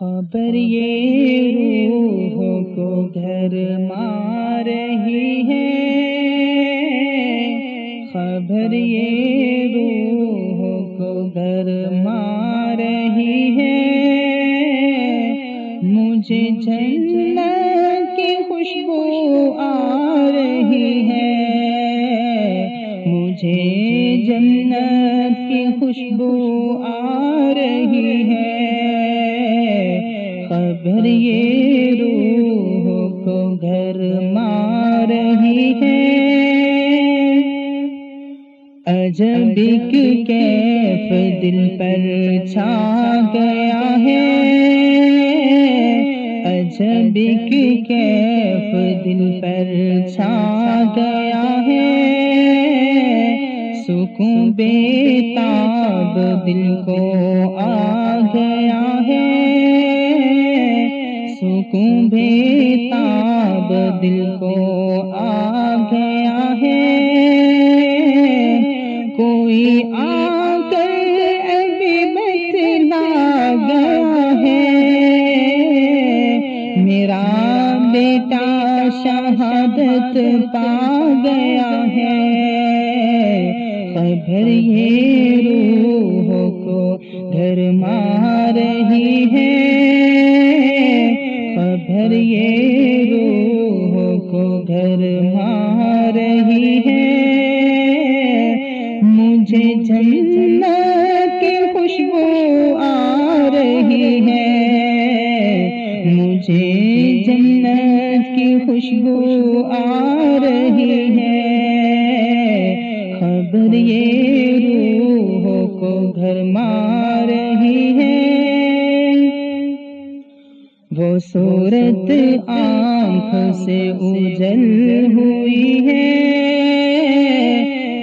خبر یہ روح کو گھر مار رہی ہے۔ خبر یہ روح کو گھر مار رہی ہے۔ مجھے جنت کی خوشبو آ رہی ہے۔ مجھے جنت کی خوشبو آ رہی ہے۔ خبر یہ روح کو گھر مار رہی ہے۔ عجب کیف دل پر چھا گیا ہے۔ عجب کیف دل پر چھا گیا ہے۔ سکون بے تاب دل کو آ گیا ہے۔ بے تاب دل کو آ گیا ہے۔ کوئی آ کر ابھی بتلا گیا ہے۔ میرا بیٹا شہادت پا گیا ہے۔ خبر یہ روح کو گھر مار رہی ہے۔ گھر یہ روح کو گھر وہ صورت آنکھ سے اجل ہوئی ہے۔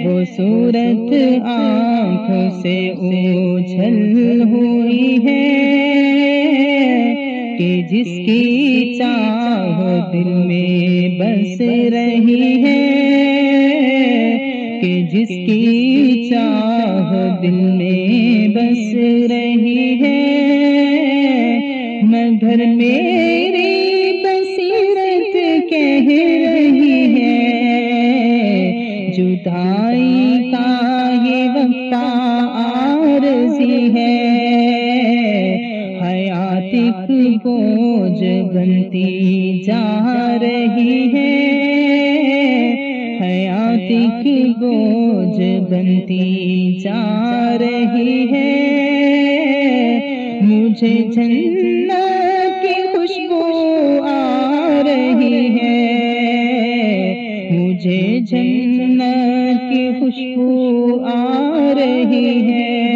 وہ صورت آنکھ سے اجل ہوئی ہے کہ جس کی چاہ دل میں بس رہی ہے۔ کہ جس کی چاہ دل میں بس رہی ہے۔ جدائی کا یہ وقت عارضی ہے۔ حیات بوجھ بنتی جا رہی ہے۔ حیات بوجھ بنتی جا رہی ہے۔ مجھے جنت کی خوشبو آ رہی ہے۔ مجھے جنت کی خوشبو آ رہی ہے۔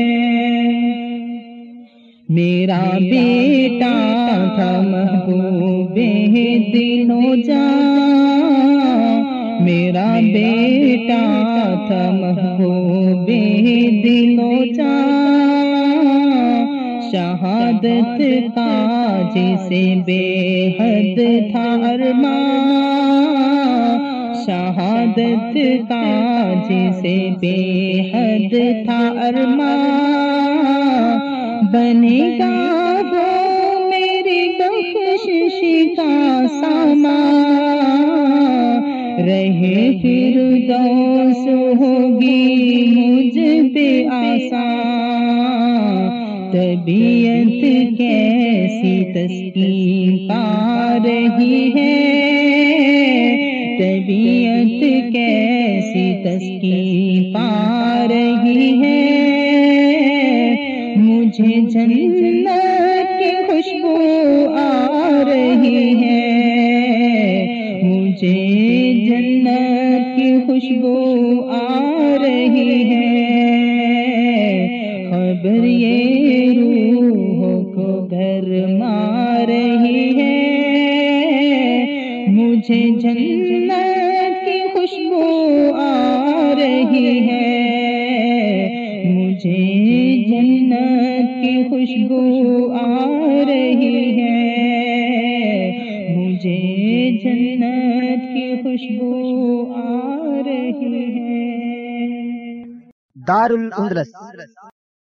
میرا بیٹا تھا محبوب دلوں جا میرا بیٹا تھا محبوب دلوں جا شہادت کا جسے بے حد تھا ارمان۔ شہادت کا جسے بے حد تھا ارمان۔ بنے گا وہ میری بخشش کا سامان۔ رہے پھر دوس ہوگی مجھ پہ آسان۔ طبیعت کیسی تسکین پا رہی ہے؟ مجھے جنت کی خوشبو آ رہی ہے۔ مجھے جنت کی خوشبو آ رہی ہے۔ خبر یہ روح کو گھر مار رہی ہے۔ مجھے جنت خوشبو آ رہی ہے۔ مجھے جنت کی خوشبو آ رہی ہے۔ دار الاندلس